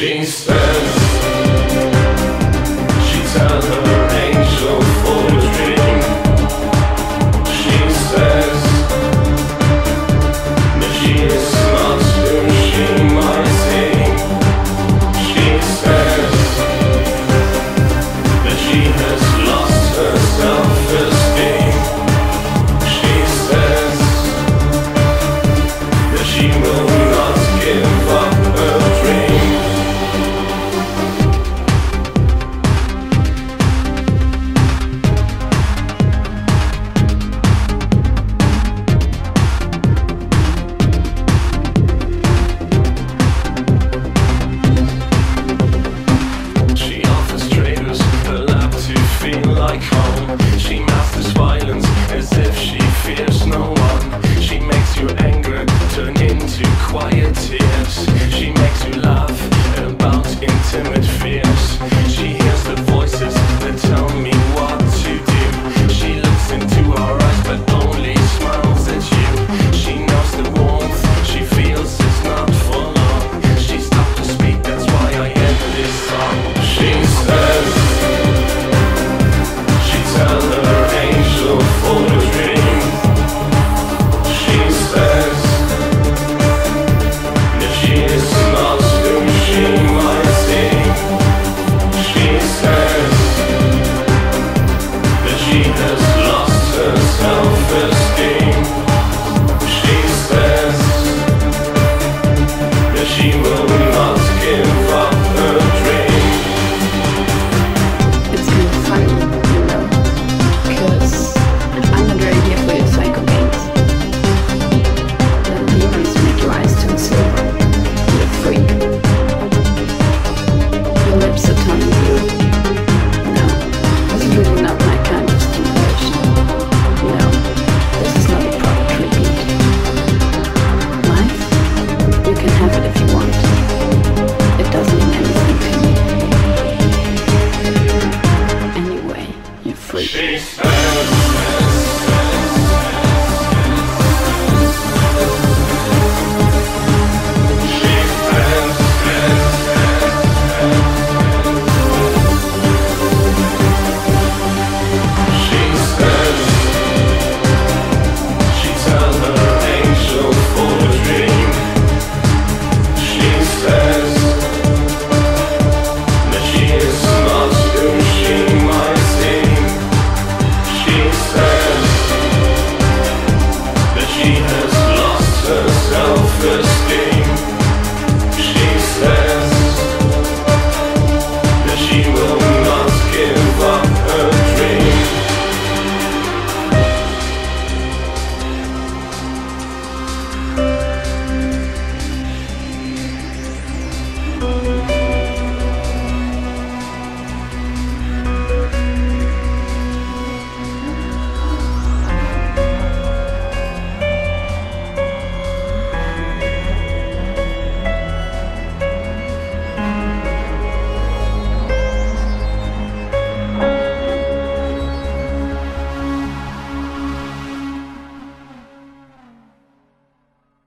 Things. Uses violence as if she fears no one. She makes your anger turn into quiet tears. She makes you laugh about intimate fears. She hears the voices that tell me what to do. She looks into our eyes but only smiles at you. She knows the warmth she feels is not for long. She stopped to speak, that's why I end this song. She says